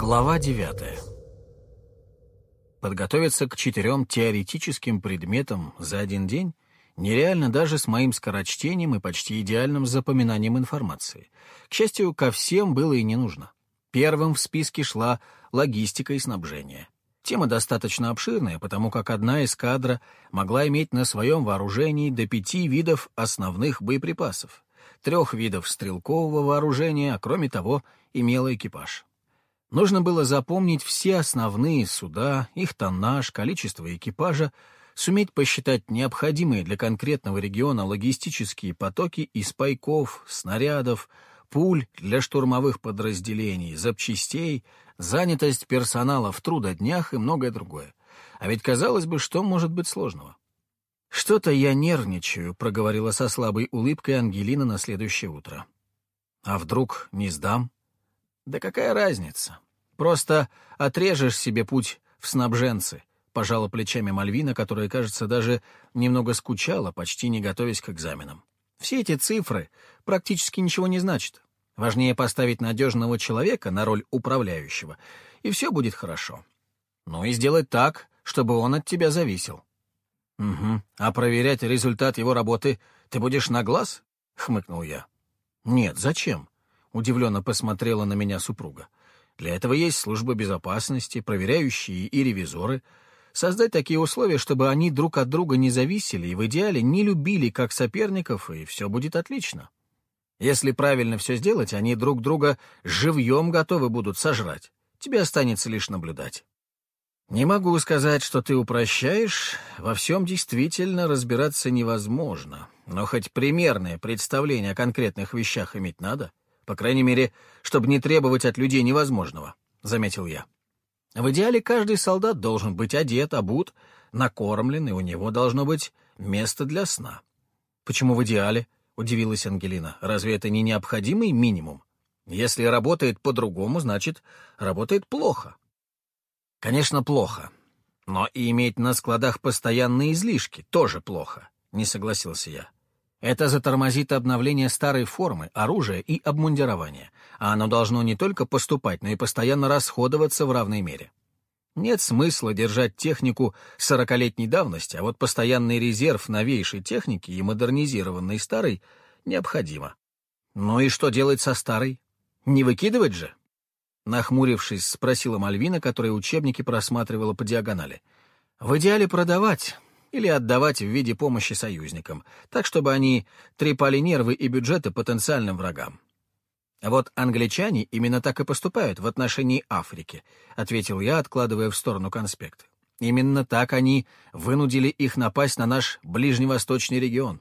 Глава 9. Подготовиться к четырем теоретическим предметам за один день нереально даже с моим скорочтением и почти идеальным запоминанием информации. К счастью, ко всем было и не нужно. Первым в списке шла логистика и снабжение. Тема достаточно обширная, потому как одна эскадра могла иметь на своем вооружении до пяти видов основных боеприпасов, трех видов стрелкового вооружения, а кроме того имела экипаж. Нужно было запомнить все основные суда, их тоннаж, количество экипажа, суметь посчитать необходимые для конкретного региона логистические потоки из пайков, снарядов, пуль для штурмовых подразделений, запчастей, занятость персонала в трудоднях и многое другое. А ведь казалось бы, что может быть сложного? «Что-то я нервничаю», — проговорила со слабой улыбкой Ангелина на следующее утро. «А вдруг не сдам?» «Да какая разница? Просто отрежешь себе путь в снабженцы», — пожала плечами Мальвина, которая, кажется, даже немного скучала, почти не готовясь к экзаменам. «Все эти цифры практически ничего не значат. Важнее поставить надежного человека на роль управляющего, и все будет хорошо. Ну и сделать так, чтобы он от тебя зависел». «Угу. А проверять результат его работы ты будешь на глаз?» — хмыкнул я. «Нет, зачем?» — удивленно посмотрела на меня супруга. «Для этого есть служба безопасности, проверяющие и ревизоры. Создать такие условия, чтобы они друг от друга не зависели и в идеале не любили как соперников, и все будет отлично. Если правильно все сделать, они друг друга живьем готовы будут сожрать. Тебе останется лишь наблюдать». «Не могу сказать, что ты упрощаешь. Во всем действительно разбираться невозможно. Но хоть примерное представление о конкретных вещах иметь надо. По крайней мере, чтобы не требовать от людей невозможного», — заметил я. «В идеале каждый солдат должен быть одет, обут, накормлен, и у него должно быть место для сна». «Почему в идеале?» — удивилась Ангелина. «Разве это не необходимый минимум? Если работает по-другому, значит, работает плохо». «Конечно, плохо. Но и иметь на складах постоянные излишки тоже плохо», — не согласился я. Это затормозит обновление старой формы, оружия и обмундирования, а оно должно не только поступать, но и постоянно расходоваться в равной мере. Нет смысла держать технику сорокалетней давности, а вот постоянный резерв новейшей техники и модернизированной старой необходимо. Ну и что делать со старой? Не выкидывать же? Нахмурившись, спросила Мальвина, которая учебники просматривала по диагонали. В идеале продавать, или отдавать в виде помощи союзникам, так чтобы они трепали нервы и бюджеты потенциальным врагам. Вот англичане именно так и поступают в отношении Африки, ответил я, откладывая в сторону конспект. Именно так они вынудили их напасть на наш ближневосточный регион.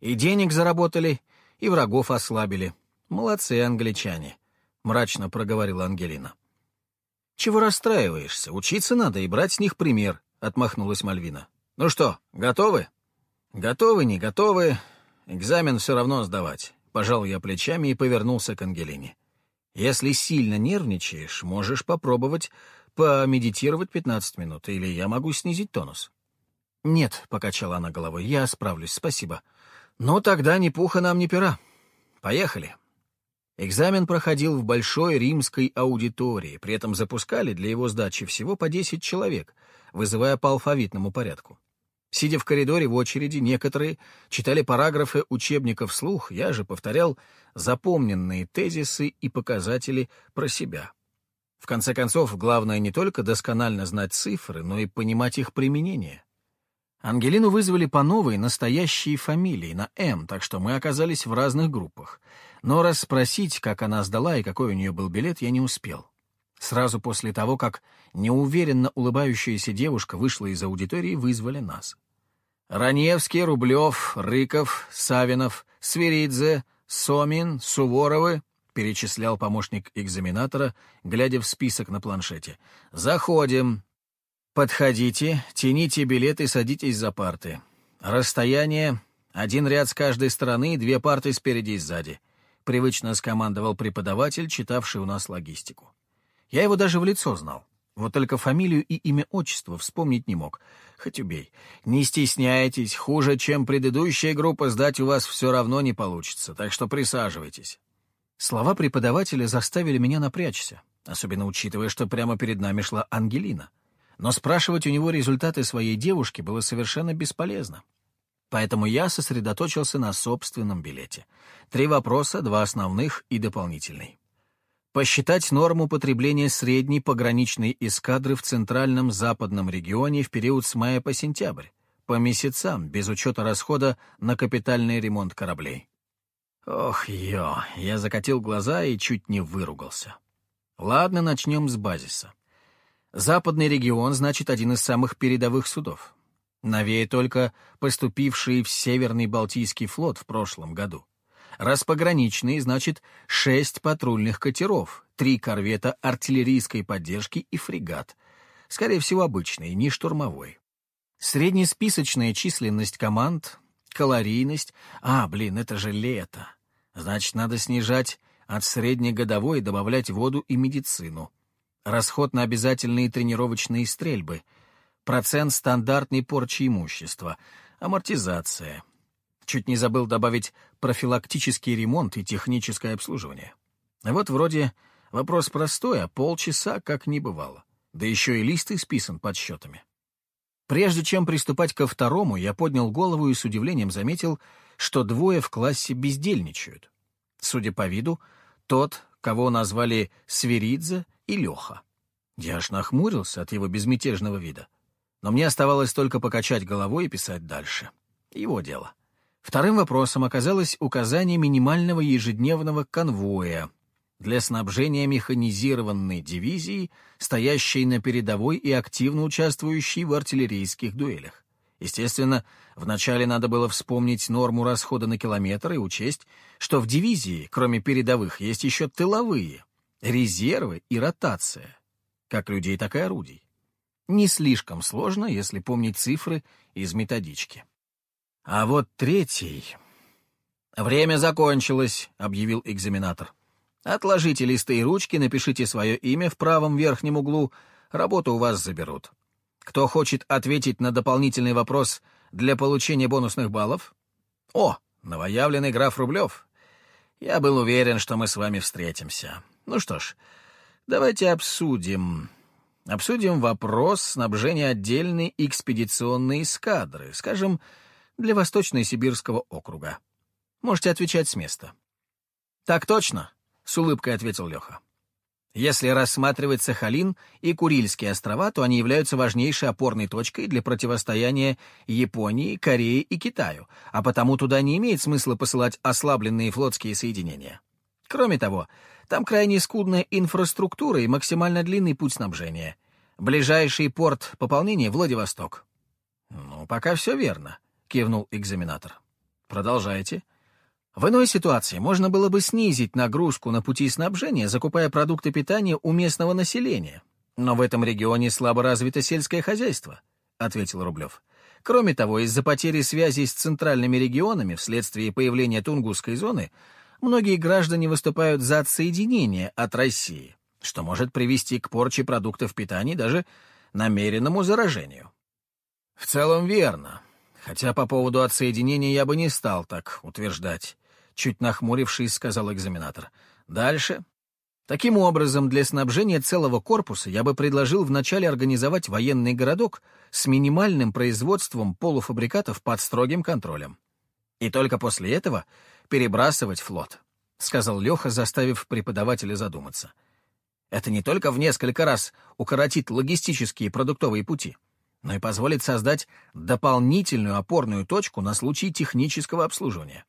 И денег заработали, и врагов ослабили. Молодцы англичане, мрачно проговорила Ангелина. Чего расстраиваешься? Учиться надо и брать с них пример, отмахнулась Мальвина. «Ну что, готовы?» «Готовы, не готовы. Экзамен все равно сдавать». Пожал я плечами и повернулся к Ангелине. «Если сильно нервничаешь, можешь попробовать помедитировать 15 минут, или я могу снизить тонус». «Нет», — покачала она головой, — «я справлюсь, спасибо». «Ну, тогда ни пуха нам, ни пера. Поехали». Экзамен проходил в большой римской аудитории, при этом запускали для его сдачи всего по 10 человек, вызывая по алфавитному порядку. Сидя в коридоре в очереди, некоторые читали параграфы учебника вслух, я же повторял запомненные тезисы и показатели про себя. В конце концов, главное не только досконально знать цифры, но и понимать их применение. Ангелину вызвали по новой настоящей фамилии, на «М», так что мы оказались в разных группах. Но расспросить, как она сдала и какой у нее был билет, я не успел. Сразу после того, как неуверенно улыбающаяся девушка вышла из аудитории, вызвали нас. Раневский, Рублев, Рыков, Савинов, Свиридзе, Сомин, Суворовы, перечислял помощник экзаменатора, глядя в список на планшете. «Заходим. Подходите, тяните билеты, садитесь за парты. Расстояние — один ряд с каждой стороны, две парты спереди и сзади», — привычно скомандовал преподаватель, читавший у нас логистику. Я его даже в лицо знал. Вот только фамилию и имя отчества вспомнить не мог. Хоть убей. Не стесняйтесь, хуже, чем предыдущая группа, сдать у вас все равно не получится, так что присаживайтесь. Слова преподавателя заставили меня напрячься. особенно учитывая, что прямо перед нами шла Ангелина. Но спрашивать у него результаты своей девушки было совершенно бесполезно. Поэтому я сосредоточился на собственном билете. Три вопроса, два основных и дополнительный. Посчитать норму потребления средней пограничной эскадры в центральном западном регионе в период с мая по сентябрь, по месяцам, без учета расхода на капитальный ремонт кораблей. Ох, ё, я закатил глаза и чуть не выругался. Ладно, начнем с базиса. Западный регион, значит, один из самых передовых судов. Новее только поступивший в Северный Балтийский флот в прошлом году. Раз пограничный, значит, шесть патрульных катеров, три корвета артиллерийской поддержки и фрегат. Скорее всего, обычный, не штурмовой. Среднесписочная численность команд, калорийность. А, блин, это же лето. Значит, надо снижать от среднегодовой добавлять воду и медицину. Расход на обязательные тренировочные стрельбы — процент стандартной порчи имущества, амортизация. Чуть не забыл добавить профилактический ремонт и техническое обслуживание. Вот вроде вопрос простой, а полчаса как не бывало. Да еще и лист исписан подсчетами. Прежде чем приступать ко второму, я поднял голову и с удивлением заметил, что двое в классе бездельничают. Судя по виду, тот, кого назвали Сверидзе и Леха. Я аж нахмурился от его безмятежного вида. Но мне оставалось только покачать головой и писать дальше. Его дело. Вторым вопросом оказалось указание минимального ежедневного конвоя для снабжения механизированной дивизии, стоящей на передовой и активно участвующей в артиллерийских дуэлях. Естественно, вначале надо было вспомнить норму расхода на километр и учесть, что в дивизии, кроме передовых, есть еще тыловые, резервы и ротация, как людей, так и орудий. Не слишком сложно, если помнить цифры из методички. А вот третий... «Время закончилось», — объявил экзаменатор. «Отложите листы и ручки, напишите свое имя в правом верхнем углу, работу у вас заберут. Кто хочет ответить на дополнительный вопрос для получения бонусных баллов? О, новоявленный граф Рублев. Я был уверен, что мы с вами встретимся. Ну что ж, давайте обсудим. Обсудим вопрос снабжения отдельной экспедиционной эскадры, скажем, для Восточно-Сибирского округа. Можете отвечать с места. «Так точно», — с улыбкой ответил Леха. Если рассматривать Сахалин и Курильские острова, то они являются важнейшей опорной точкой для противостояния Японии, Корее и Китаю, а потому туда не имеет смысла посылать ослабленные флотские соединения. Кроме того, там крайне скудная инфраструктура и максимально длинный путь снабжения. Ближайший порт пополнения — Владивосток. «Ну, пока все верно», — кивнул экзаменатор. «Продолжайте». В иной ситуации можно было бы снизить нагрузку на пути снабжения, закупая продукты питания у местного населения. Но в этом регионе слабо развито сельское хозяйство, — ответил Рублев. Кроме того, из-за потери связи с центральными регионами вследствие появления Тунгусской зоны многие граждане выступают за отсоединение от России, что может привести к порче продуктов питания даже намеренному заражению. В целом верно, хотя по поводу отсоединения я бы не стал так утверждать, чуть нахмурившись, сказал экзаменатор. Дальше. Таким образом, для снабжения целого корпуса я бы предложил вначале организовать военный городок с минимальным производством полуфабрикатов под строгим контролем. И только после этого перебрасывать флот», — сказал Леха, заставив преподавателя задуматься. «Это не только в несколько раз укоротит логистические продуктовые пути, но и позволит создать дополнительную опорную точку на случай технического обслуживания».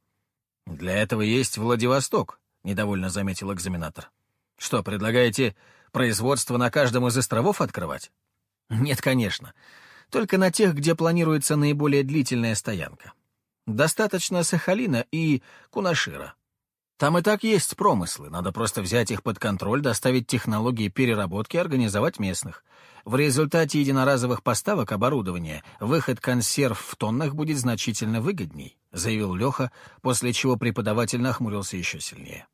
«Для этого есть Владивосток», — недовольно заметил экзаменатор. «Что, предлагаете производство на каждом из островов открывать?» «Нет, конечно. Только на тех, где планируется наиболее длительная стоянка. Достаточно Сахалина и Кунашира. Там и так есть промыслы, надо просто взять их под контроль, доставить технологии переработки, организовать местных. В результате единоразовых поставок оборудования выход консерв в тоннах будет значительно выгодней, заявил Леха, после чего преподаватель нахмурился еще сильнее.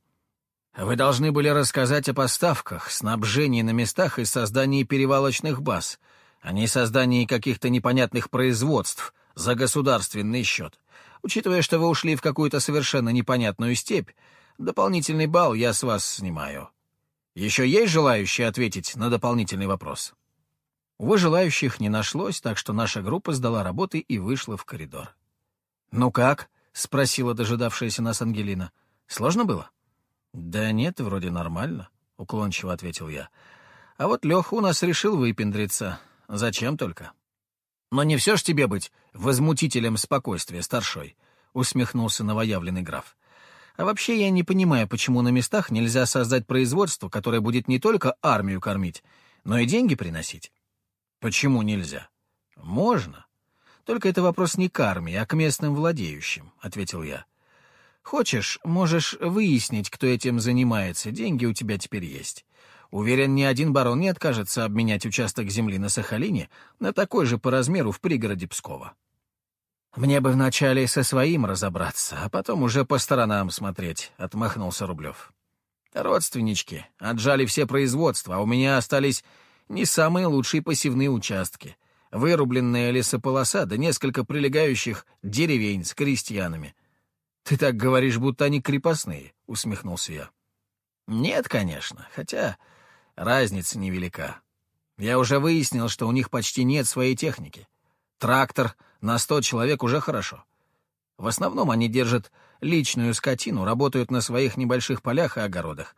Вы должны были рассказать о поставках, снабжении на местах и создании перевалочных баз, а не создании каких-то непонятных производств за государственный счет. Учитывая, что вы ушли в какую-то совершенно непонятную степь, дополнительный балл я с вас снимаю». Еще есть желающие ответить на дополнительный вопрос? Увы, желающих не нашлось, так что наша группа сдала работы и вышла в коридор. «Ну как?» — спросила дожидавшаяся нас Ангелина. «Сложно было?» «Да нет, вроде нормально», — уклончиво ответил я. «А вот Леха у нас решил выпендриться. Зачем только?» «Но не все ж тебе быть возмутителем спокойствия, старшой», — усмехнулся новоявленный граф. «А вообще я не понимаю, почему на местах нельзя создать производство, которое будет не только армию кормить, но и деньги приносить». «Почему нельзя?» «Можно. Только это вопрос не к армии, а к местным владеющим», — ответил я. «Хочешь, можешь выяснить, кто этим занимается, деньги у тебя теперь есть. Уверен, ни один барон не откажется обменять участок земли на Сахалине на такой же по размеру в пригороде Пскова. «Мне бы вначале со своим разобраться, а потом уже по сторонам смотреть», — отмахнулся Рублев. «Родственнички отжали все производства, а у меня остались не самые лучшие посевные участки, вырубленная лесополоса да несколько прилегающих деревень с крестьянами. Ты так говоришь, будто они крепостные», — усмехнулся я. «Нет, конечно, хотя Разница невелика. Я уже выяснил, что у них почти нет своей техники. Трактор на сто человек уже хорошо. В основном они держат личную скотину, работают на своих небольших полях и огородах.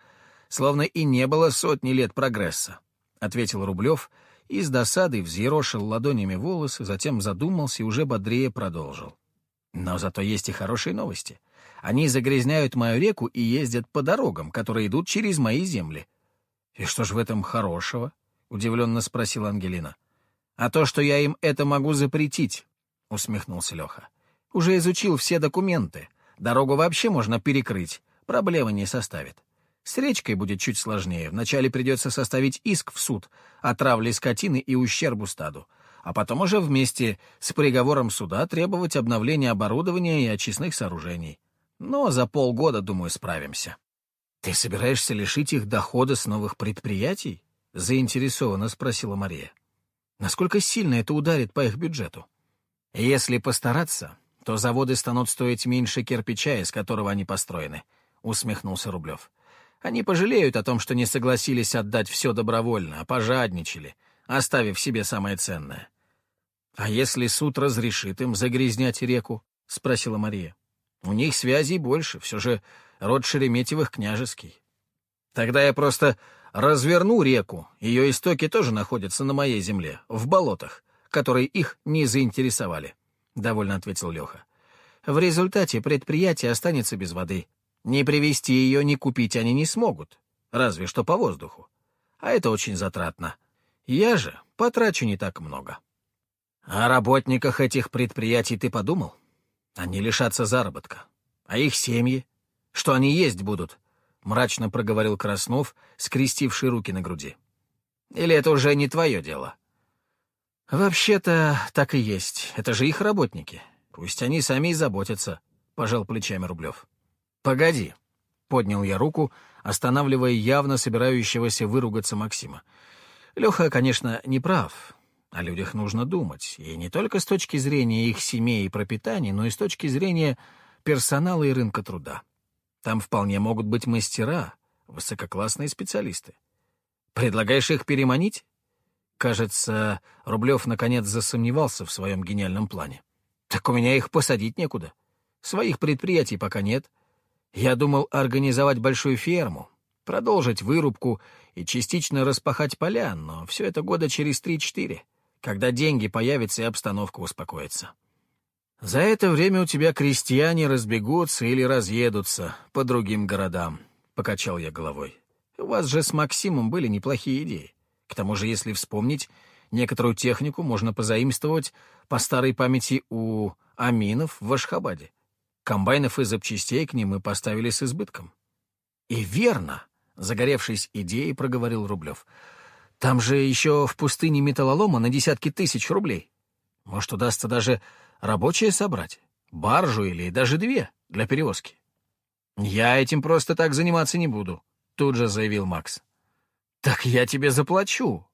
Словно и не было сотни лет прогресса, — ответил Рублев и с досадой взъерошил ладонями волосы, затем задумался и уже бодрее продолжил. Но зато есть и хорошие новости. Они загрязняют мою реку и ездят по дорогам, которые идут через мои земли. «И что ж в этом хорошего?» — удивленно спросила Ангелина. «А то, что я им это могу запретить», — усмехнулся Леха. «Уже изучил все документы. Дорогу вообще можно перекрыть. Проблемы не составит. С речкой будет чуть сложнее. Вначале придется составить иск в суд о травле скотины и ущербу стаду, а потом уже вместе с приговором суда требовать обновления оборудования и очистных сооружений. Но за полгода, думаю, справимся». «Ты собираешься лишить их дохода с новых предприятий?» — заинтересованно спросила Мария. «Насколько сильно это ударит по их бюджету?» «Если постараться, то заводы станут стоить меньше кирпича, из которого они построены», — усмехнулся Рублев. «Они пожалеют о том, что не согласились отдать все добровольно, а пожадничали, оставив себе самое ценное». «А если суд разрешит им загрязнять реку?» — спросила Мария. «У них связей больше, все же род Шереметьевых княжеский. Тогда я просто разверну реку, ее истоки тоже находятся на моей земле, в болотах, которые их не заинтересовали», — довольно ответил Леха. «В результате предприятие останется без воды. Не привезти ее, не купить они не смогут, разве что по воздуху. А это очень затратно. Я же потрачу не так много». «О работниках этих предприятий ты подумал? Они лишатся заработка. А их семьи? что они есть будут», — мрачно проговорил Краснов, скрестивший руки на груди. «Или это уже не твое дело?» «Вообще-то так и есть. Это же их работники. Пусть они сами и заботятся», — пожал плечами Рублев. «Погоди», — поднял я руку, останавливая явно собирающегося выругаться Максима. «Леха, конечно, не прав. О людях нужно думать, и не только с точки зрения их семей и пропитания, но и с точки зрения персонала и рынка труда. Там вполне могут быть мастера, высококлассные специалисты. Предлагаешь их переманить? Кажется, Рублев наконец засомневался в своем гениальном плане. Так у меня их посадить некуда. Своих предприятий пока нет. Я думал организовать большую ферму, продолжить вырубку и частично распахать поля, но все это года через три-четыре, когда деньги появятся и обстановка успокоится. За это время у тебя крестьяне разбегутся или разъедутся по другим городам, — покачал я головой. У вас же с Максимом были неплохие идеи. К тому же, если вспомнить, некоторую технику можно позаимствовать по старой памяти у Аминов в Ашхабаде. Комбайнов и запчастей к ним мы поставили с избытком. И верно, — загоревшись идеей, проговорил Рублев. Там же еще в пустыне металлолома на десятки тысяч рублей. Может, удастся даже Рабочие собрать, баржу или даже две для перевозки. «Я этим просто так заниматься не буду», — тут же заявил Макс. «Так я тебе заплачу.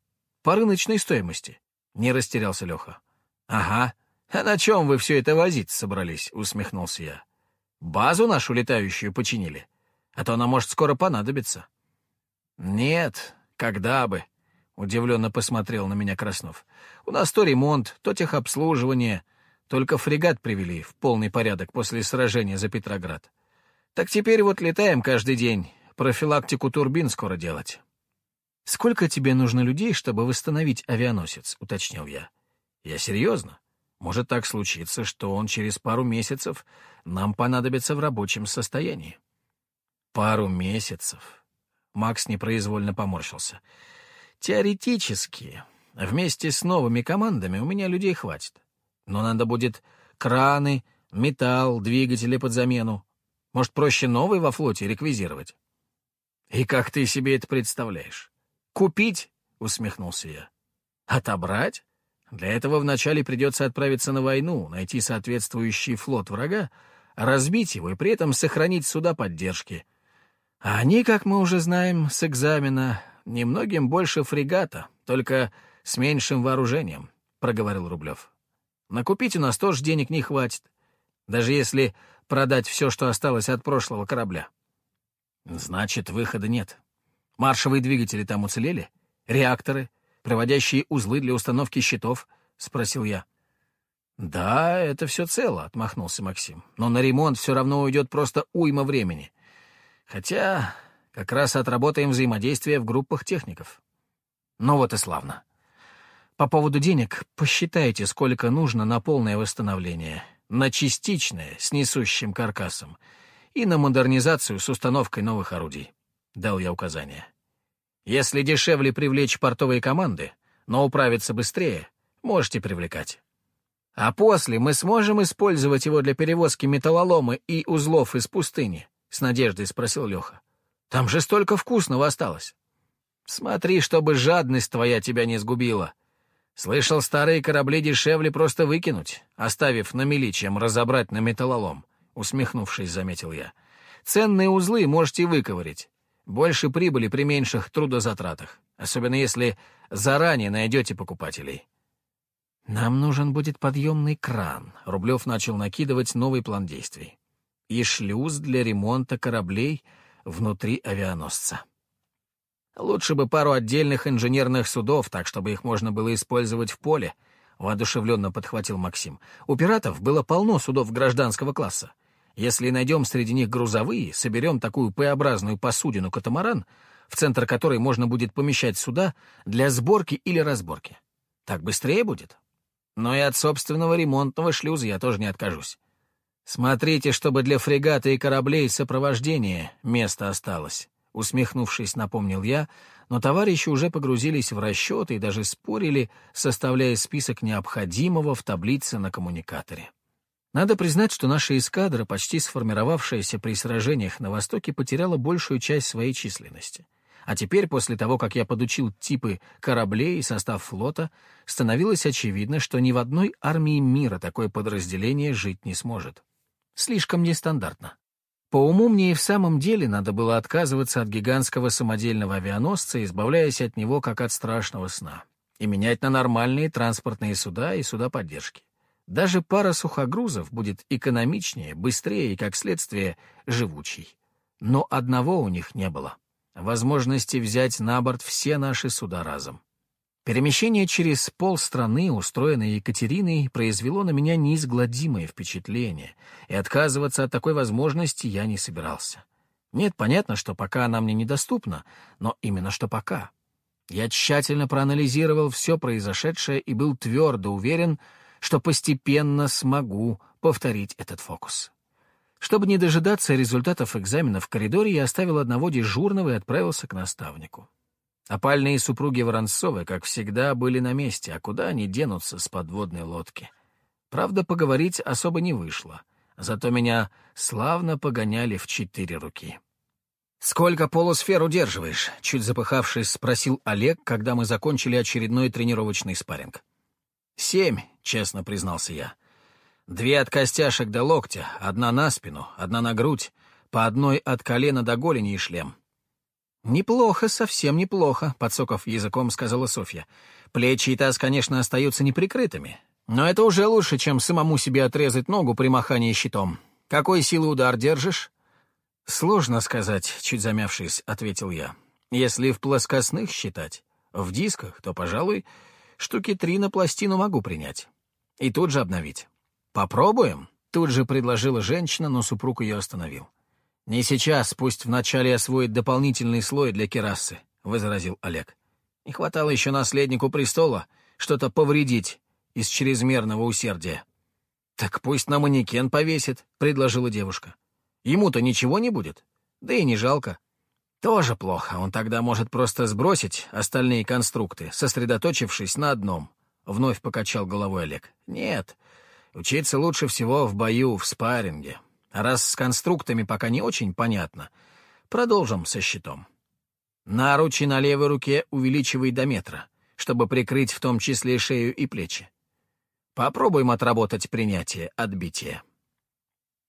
По рыночной стоимости», — не растерялся Леха. «Ага. А на чем вы все это возить собрались?» — усмехнулся я. «Базу нашу летающую починили, а то она может скоро понадобиться». «Нет, когда бы», — удивленно посмотрел на меня Краснов. «У нас то ремонт, то техобслуживание. Только фрегат привели в полный порядок после сражения за Петроград. Так теперь вот летаем каждый день, профилактику турбин скоро делать». «Сколько тебе нужно людей, чтобы восстановить авианосец?» — уточнил я. «Я серьезно. Может так случиться, что он через пару месяцев нам понадобится в рабочем состоянии». «Пару месяцев?» Макс непроизвольно поморщился. «Теоретически, вместе с новыми командами у меня людей хватит. Но надо будет краны, металл, двигатели под замену. Может, проще новый во флоте реквизировать?» «И как ты себе это представляешь?» «Купить?» — усмехнулся я. «Отобрать? Для этого вначале придется отправиться на войну, найти соответствующий флот врага, разбить его и при этом сохранить суда поддержки. А они, как мы уже знаем с экзамена, немногим больше фрегата, только с меньшим вооружением», — проговорил Рублев. «Накупить у нас тоже денег не хватит, даже если продать все, что осталось от прошлого корабля». «Значит, выхода нет», Маршевые двигатели там уцелели? Реакторы? Проводящие узлы для установки щитов?» — спросил я. «Да, это все цело», — отмахнулся Максим. «Но на ремонт все равно уйдет просто уйма времени. Хотя как раз отработаем взаимодействие в группах техников». Ну вот и славно. По поводу денег посчитайте, сколько нужно на полное восстановление, на частичное с несущим каркасом и на модернизацию с установкой новых орудий. — дал я указание. «Если дешевле привлечь портовые команды, но управиться быстрее, можете привлекать. А после мы сможем использовать его для перевозки металлолома и узлов из пустыни?» — с надеждой спросил Леха. «Там же столько вкусного осталось». «Смотри, чтобы жадность твоя тебя не сгубила. Слышал, старые корабли дешевле просто выкинуть, оставив на мели, чем разобрать на металлолом», — усмехнувшись, заметил я. «Ценные узлы можете выковырять, больше прибыли при меньших трудозатратах, особенно если заранее найдете покупателей. «Нам нужен будет подъемный кран», — Рублев начал накидывать новый план действий. «И шлюз для ремонта кораблей внутри авианосца». «Лучше бы пару отдельных инженерных судов, так, чтобы их можно было использовать в поле», — воодушевленно подхватил Максим. «У пиратов было полно судов гражданского класса. Если найдем среди них грузовые, соберем такую П-образную посудину-катамаран, в центр которой можно будет помещать суда для сборки или разборки. Так быстрее будет. Но и от собственного ремонтного шлюза я тоже не откажусь. Смотрите, чтобы для фрегата и кораблей сопровождения место осталось. Усмехнувшись, напомнил я, но товарищи уже погрузились в расчеты и даже спорили, составляя список необходимого в таблице на коммуникаторе. Надо признать, что наша эскадра, почти сформировавшаяся при сражениях на Востоке, потеряла большую часть своей численности. А теперь, после того, как я подучил типы кораблей и состав флота, становилось очевидно, что ни в одной армии мира такое подразделение жить не сможет. Слишком нестандартно. По уму мне и в самом деле надо было отказываться от гигантского самодельного авианосца, избавляясь от него как от страшного сна, и менять на нормальные транспортные суда и суда поддержки. Даже пара сухогрузов будет экономичнее, быстрее и, как следствие, живучей. Но одного у них не было — возможности взять на борт все наши суда разом. Перемещение через полстраны, устроенное Екатериной, произвело на меня неизгладимое впечатление, и отказываться от такой возможности я не собирался. Нет, понятно, что пока она мне недоступна, но именно что пока. Я тщательно проанализировал все произошедшее и был твердо уверен, что постепенно смогу повторить этот фокус. Чтобы не дожидаться результатов экзамена в коридоре, я оставил одного дежурного и отправился к наставнику. Опальные супруги Воронцовы, как всегда, были на месте, а куда они денутся с подводной лодки? Правда, поговорить особо не вышло, зато меня славно погоняли в четыре руки. «Сколько полусфер удерживаешь?» — чуть запыхавшись, спросил Олег, когда мы закончили очередной тренировочный спарринг. «Семь», — честно признался я. «Две от костяшек до локтя, одна на спину, одна на грудь, по одной от колена до голени и шлем». «Неплохо, совсем неплохо», — подсоков языком сказала Софья. «Плечи и таз, конечно, остаются неприкрытыми, но это уже лучше, чем самому себе отрезать ногу при махании щитом. Какой силы удар держишь?» «Сложно сказать», — чуть замявшись, ответил я. Если в плоскостных считать, в дисках, то, пожалуй, штуки три на пластину могу принять. И тут же обновить. Попробуем? Тут же предложила женщина, но супруг ее остановил. «Не сейчас, пусть вначале освоит дополнительный слой для керасы», — возразил Олег. «Не хватало еще наследнику престола что-то повредить из чрезмерного усердия». «Так пусть на манекен повесит», — предложила девушка. «Ему-то ничего не будет, да и не жалко». «Тоже плохо, он тогда может просто сбросить остальные конструкты, сосредоточившись на одном», — вновь покачал головой Олег. «Нет, учиться лучше всего в бою, в спарринге». А раз с конструктами пока не очень понятно, продолжим со щитом. Наручи на левой руке увеличивай до метра, чтобы прикрыть в том числе шею и плечи. Попробуем отработать принятие отбития.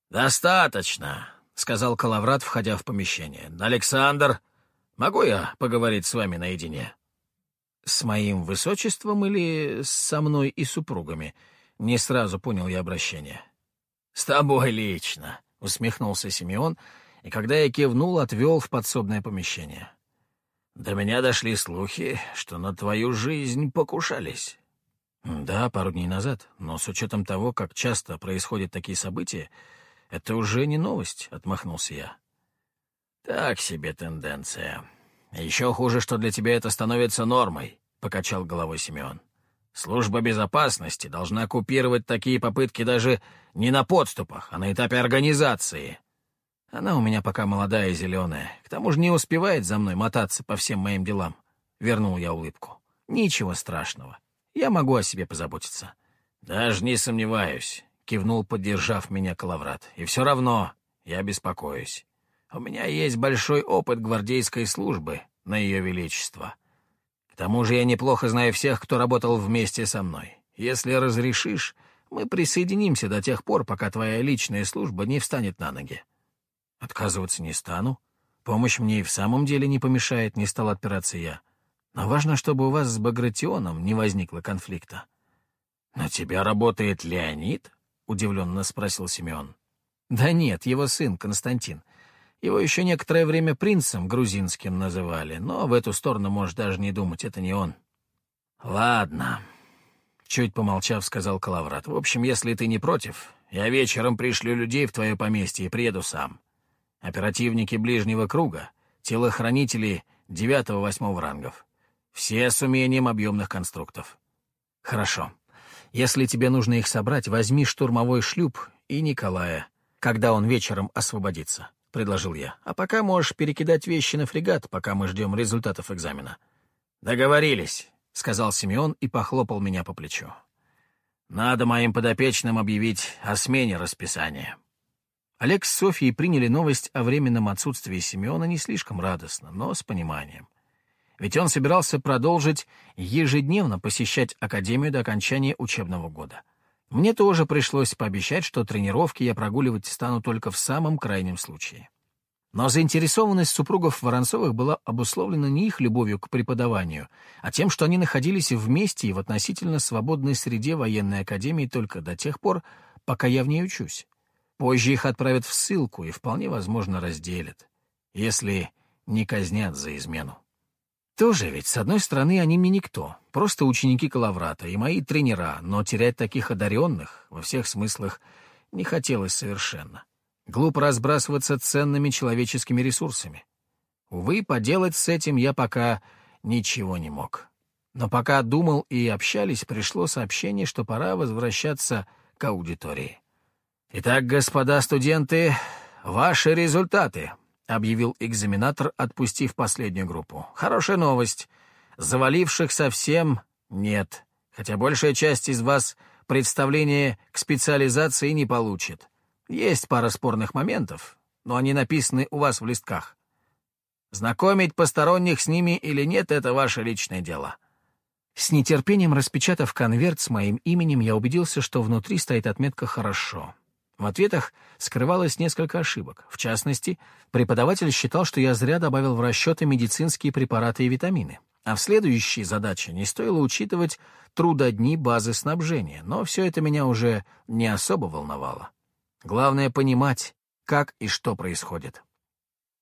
«Достаточно», — сказал Калаврат, входя в помещение. «Александр, могу я поговорить с вами наедине?» «С моим высочеством или со мной и супругами?» Не сразу понял я обращение. «С тобой лично», — усмехнулся Симеон, и когда я кивнул, отвел в подсобное помещение. «До меня дошли слухи, что на твою жизнь покушались». «Да, пару дней назад, но с учетом того, как часто происходят такие события, это уже не новость», — отмахнулся я. «Так себе тенденция. Еще хуже, что для тебя это становится нормой», — покачал головой Симеон. Служба безопасности должна купировать такие попытки даже не на подступах, а на этапе организации. Она у меня пока молодая и зеленая, к тому же не успевает за мной мотаться по всем моим делам. Вернул я улыбку. Ничего страшного. Я могу о себе позаботиться. Даже не сомневаюсь, кивнул, поддержав меня Калаврат. И все равно я беспокоюсь. У меня есть большой опыт гвардейской службы на ее величество тому же я неплохо знаю всех, кто работал вместе со мной. Если разрешишь, мы присоединимся до тех пор, пока твоя личная служба не встанет на ноги. Отказываться не стану. Помощь мне и в самом деле не помешает, не стал отпираться я. Но важно, чтобы у вас с Багратионом не возникло конфликта. — На тебя работает Леонид? — удивленно спросил Семен. — Да нет, его сын Константин. Его еще некоторое время принцем грузинским называли, но в эту сторону можешь даже не думать, это не он. «Ладно», — чуть помолчав, сказал Калаврат. «В общем, если ты не против, я вечером пришлю людей в твое поместье и приеду сам. Оперативники ближнего круга, телохранители девятого-восьмого рангов. Все с умением объемных конструктов». «Хорошо. Если тебе нужно их собрать, возьми штурмовой шлюп и Николая, когда он вечером освободится. — предложил я. «А пока можешь перекидать вещи на фрегат, пока мы ждем результатов экзамена». «Договорились», — сказал Симеон и похлопал меня по плечу. «Надо моим подопечным объявить о смене расписания». Олег с Софией приняли новость о временном отсутствии Симеона не слишком радостно, но с пониманием. Ведь он собирался продолжить ежедневно посещать Академию до окончания учебного года. Мне тоже пришлось пообещать, что тренировки я прогуливать стану только в самом крайнем случае. Но заинтересованность супругов Воронцовых была обусловлена не их любовью к преподаванию, а тем, что они находились вместе и в относительно свободной среде военной академии только до тех пор, пока я в ней учусь. Позже их отправят в ссылку и, вполне возможно, разделят, если не казнят за измену. Тоже ведь, с одной стороны, они мне никто, просто ученики Калаврата и мои тренера, но терять таких одаренных, во всех смыслах, не хотелось совершенно. Глупо разбрасываться ценными человеческими ресурсами. Увы, поделать с этим я пока ничего не мог. Но пока думал и общались, пришло сообщение, что пора возвращаться к аудитории. «Итак, господа студенты, ваши результаты», объявил экзаменатор, отпустив последнюю группу. «Хорошая новость. Заваливших совсем нет, хотя большая часть из вас представление к специализации не получит. Есть пара спорных моментов, но они написаны у вас в листках. Знакомить посторонних с ними или нет — это ваше личное дело». С нетерпением распечатав конверт с моим именем, я убедился, что внутри стоит отметка «хорошо». В ответах скрывалось несколько ошибок. В частности, преподаватель считал, что я зря добавил в расчеты медицинские препараты и витамины. А в следующей задаче не стоило учитывать трудодни базы снабжения, но все это меня уже не особо волновало. Главное — понимать, как и что происходит.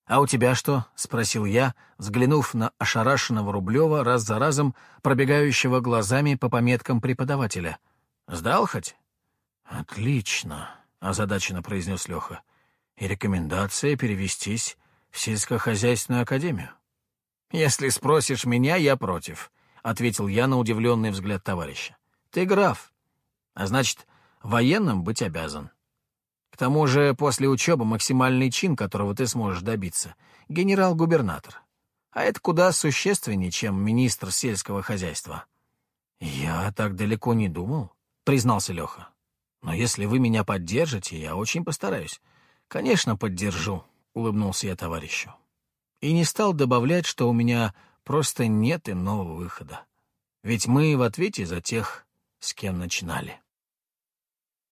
«А у тебя что?» — спросил я, взглянув на ошарашенного Рублева раз за разом, пробегающего глазами по пометкам преподавателя. «Сдал хоть?» «Отлично», — озадаченно произнес Леха. «И рекомендация перевестись в сельскохозяйственную академию». «Если спросишь меня, я против», — ответил я на удивленный взгляд товарища. «Ты граф, а значит, военным быть обязан. К тому же после учебы максимальный чин, которого ты сможешь добиться, — генерал-губернатор. А это куда существеннее, чем министр сельского хозяйства». «Я так далеко не думал», — признался Леха. «Но если вы меня поддержите, я очень постараюсь». «Конечно, поддержу», — улыбнулся я товарищу. И не стал добавлять, что у меня просто нет иного выхода. Ведь мы в ответе за тех, с кем начинали.